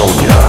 Sonia.